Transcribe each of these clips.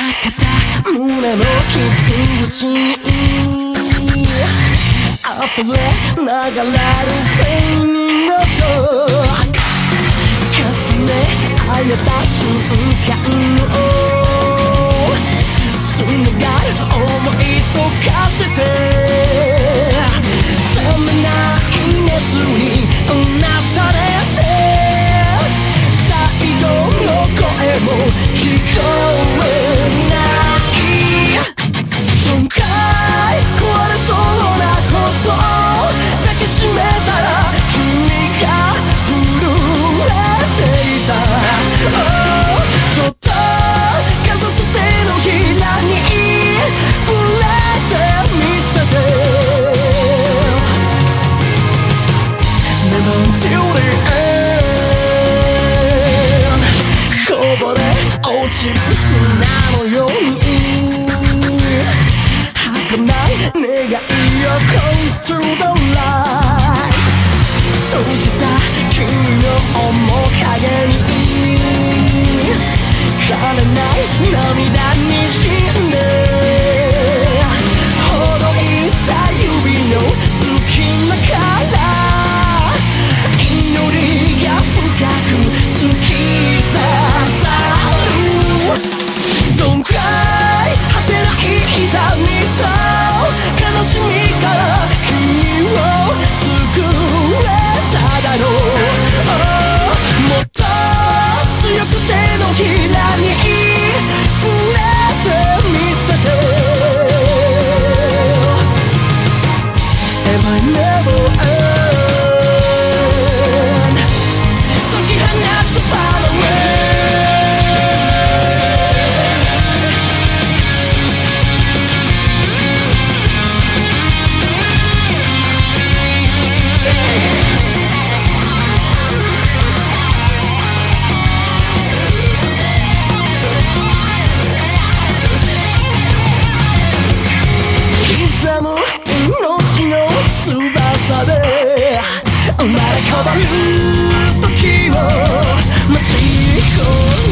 た胸の傷口に溢れ流れるペンのド重ね合えた瞬間をつながる思い溶かして冷めない熱にうなされて最後の声も聞こえ till the end こぼれ落ちる砂のように。儚い願いを Close to the light 閉じた君の面影に枯れない涙に。じん翼で生まれ変わる時を待ち焦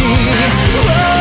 Oh